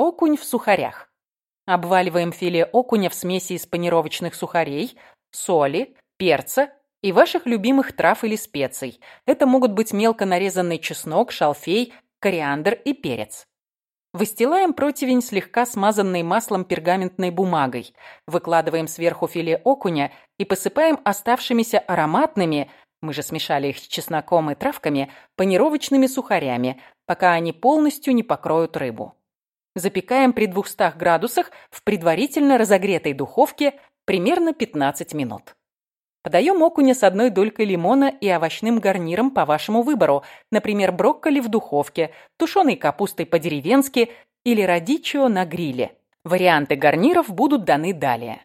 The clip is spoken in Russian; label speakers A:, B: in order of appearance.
A: Окунь в сухарях. Обваливаем филе окуня в смеси из панировочных сухарей, соли, перца и ваших любимых трав или специй. Это могут быть мелко нарезанный чеснок, шалфей, кориандр и перец. Выстилаем противень слегка смазанной маслом пергаментной бумагой, выкладываем сверху филе окуня и посыпаем оставшимися ароматными, мы же смешали их с чесноком и травками, панировочными сухарями, пока они полностью не покроют рыбу. Запекаем при 200 градусах в предварительно разогретой духовке примерно 15 минут. Подаем окуня с одной долькой лимона и овощным гарниром по вашему выбору, например, брокколи в духовке, тушеной капустой по-деревенски или радичио на гриле. Варианты гарниров будут даны далее.